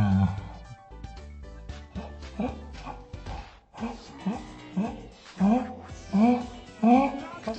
Uh,